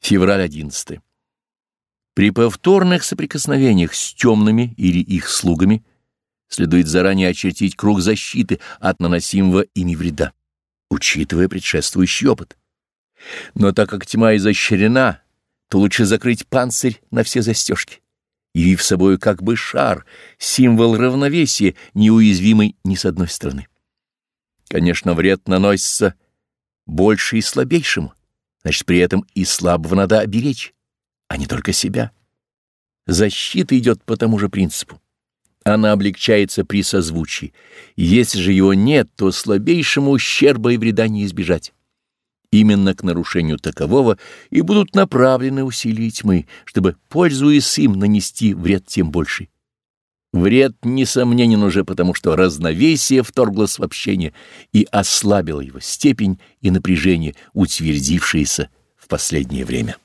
Февраль 11. При повторных соприкосновениях с темными или их слугами следует заранее очертить круг защиты от наносимого ими вреда, учитывая предшествующий опыт. Но так как тьма изощрена, то лучше закрыть панцирь на все застежки, явив собою как бы шар, символ равновесия, неуязвимый ни с одной стороны. Конечно, вред наносится больше и слабейшему, значит, при этом и слабого надо оберечь, а не только себя. Защита идет по тому же принципу. Она облегчается при созвучии. Если же его нет, то слабейшему ущерба и вреда не избежать. Именно к нарушению такового и будут направлены усилия тьмы, чтобы, пользуясь им, нанести вред тем больший. Вред, несомненен уже потому, что разновесие вторглось в общение и ослабило его степень и напряжение, утвердившиеся в последнее время.